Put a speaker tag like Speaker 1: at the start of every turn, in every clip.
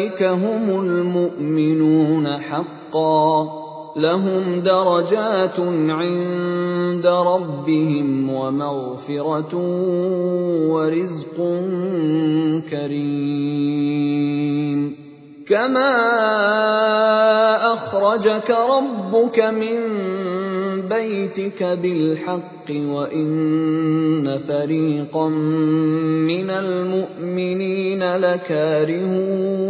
Speaker 1: أولئك هم المؤمنون حقا. لهم درجات عند ربهم ومغفرة ورزق كريم. كما أخرجك ربك من بيتك بالحق وإن فريقا من المؤمنين لكارهون.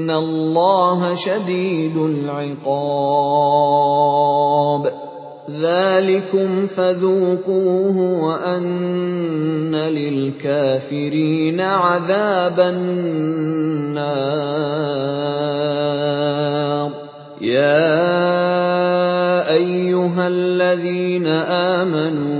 Speaker 1: إِنَّ اللَّهَ شَدِيدُ الْعِقَابِ ذَلِكُمْ فَذُوقُوهُ وَأَنَّ لِلْكَافِرِينَ عَذَابَ النَّارِ يَا أَيُّهَا الَّذِينَ آمَنُوا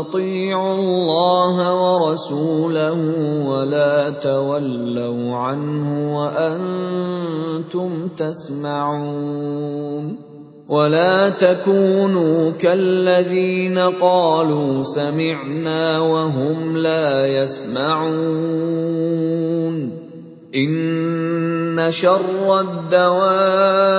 Speaker 1: اطيعوا الله ورسوله ولا تولوا عنه وأنتم تسمعون ولا تكونوا كالذين قالوا سمعنا وهم لا يسمعون إن شر الدواب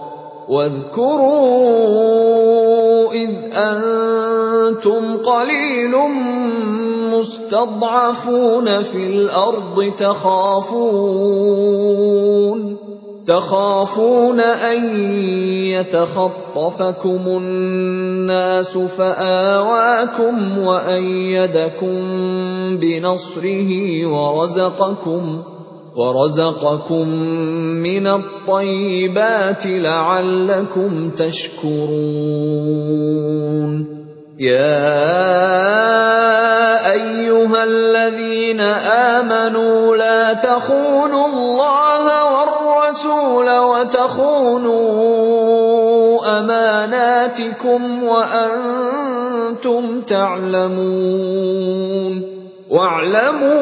Speaker 1: واذكروا إذ أنتم قليل مستضعفون في الأرض تخافون تخافون أن يتخطفكم الناس فآواكم وأيدكم بنصره ورزقكم ورزقكم من الطيبات لعلكم تشكرون. يا أيها الذين آمنوا لا تخونوا الله والرسول وتخونوا أماناتكم وأنتم تعلمون. واعلموا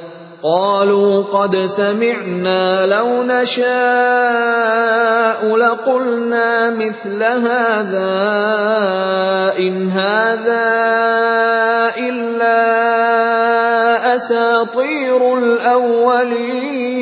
Speaker 1: قالوا قد سمعنا لو نشاء لقلنا مثل هذا إن هذا إلا أساطير الأولين.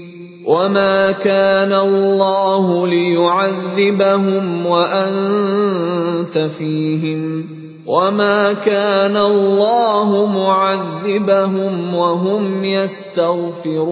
Speaker 1: وما كان الله ليعذبهم وأنت فيهم وما كان الله معذبهم وهم يستغفرون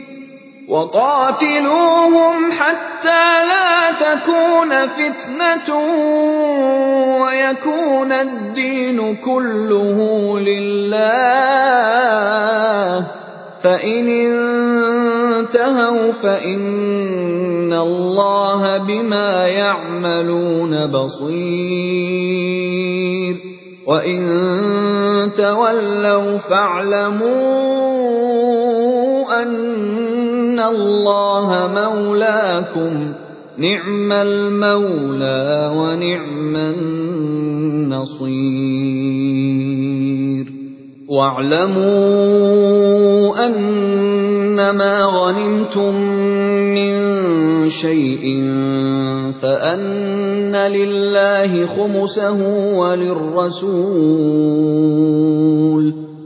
Speaker 1: وقاتلوهم حتى لا تكون فتنة ويكون الدين كله لله. فإن انتهوا فإن الله بما يعملون بصير. وإن تولوا فاعلموا أن الله مولاكم نعم المولى ونعم النصير واعلموا انما غنمتم من شيء فان لله خمسه وللرسول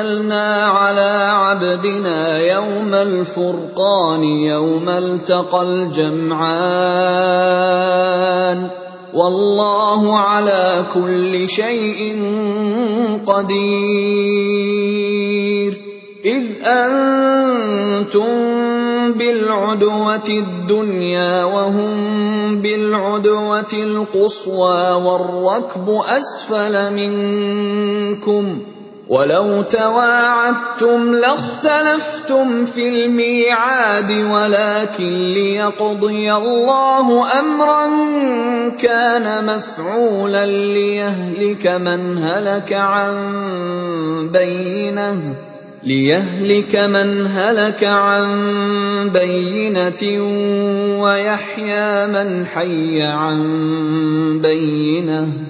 Speaker 1: أنزلنا على عبدنا يوم الفرقان يوم التقى الجمعان. والله على كل شيء قدير. إذ أنتم بالعدوة الدنيا وهم بالعدوة القصوى والركب أسفل منكم. ولو تواعدتم لاختلفتم في الميعاد ولكن ليقضي الله امرا كان مفعولا ليهلك من هلك عن بينه ليهلك من هلك عن بينه ويحيى من حي عن بينه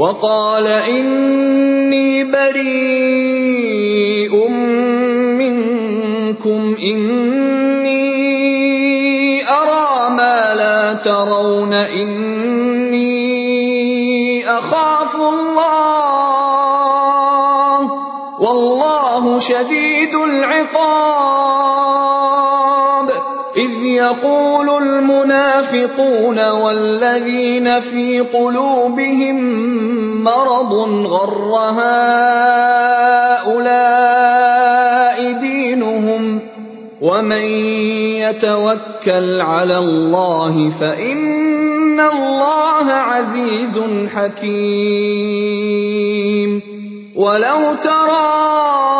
Speaker 1: وقال إني بريء منكم إني أرى ما لا ترون إني أخاف الله والله شديد العقاب. إذ يقول المنافقون والذين في قلوبهم مرض غر هؤلاء دينهم ومن يتوكل على الله فإن الله عزيز حكيم. ولو ترى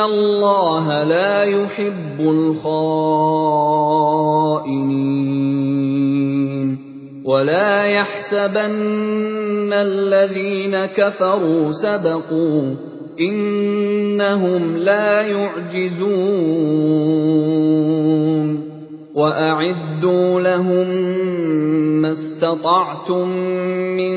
Speaker 1: اللَّهَ لَا يُحِبُّ الْخَائِنِينَ وَلَا يَحْسَبَنَّ الَّذِينَ كَفَرُوا سَبَقُوا ۚ إِنَّهُمْ لَا يُعْجِزُونَ وَأَعِدُّوا لَهُم مَّا اسْتَطَعْتُم مِّن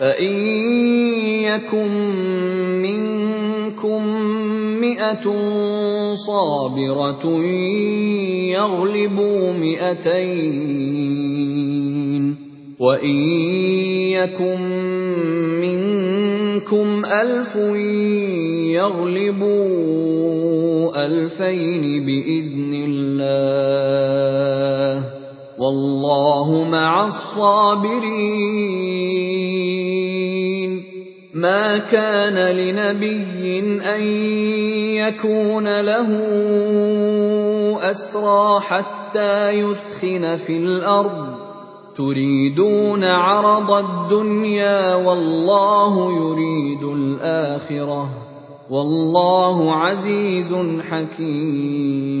Speaker 1: فإن يكن منكم مئة صابرة يغلبوا مئتين وإن يكن منكم ألف يغلبوا ألفين بإذن الله والله مع الصابرين ما كان لنبي أن يكون له أسرى حتى يثخن في الأرض. تريدون عرض الدنيا والله يريد الآخرة. والله عزيز حكيم.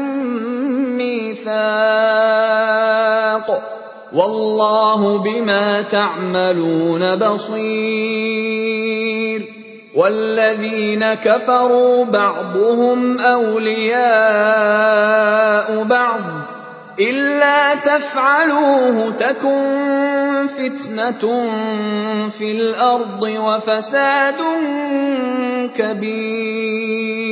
Speaker 1: ميثاق والله بما تعملون بصير والذين كفروا بعضهم أولياء بعض إلا تفعلوه تكن فتنة في الأرض وفساد كبير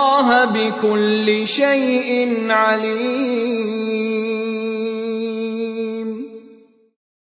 Speaker 1: بكل شيء عليم.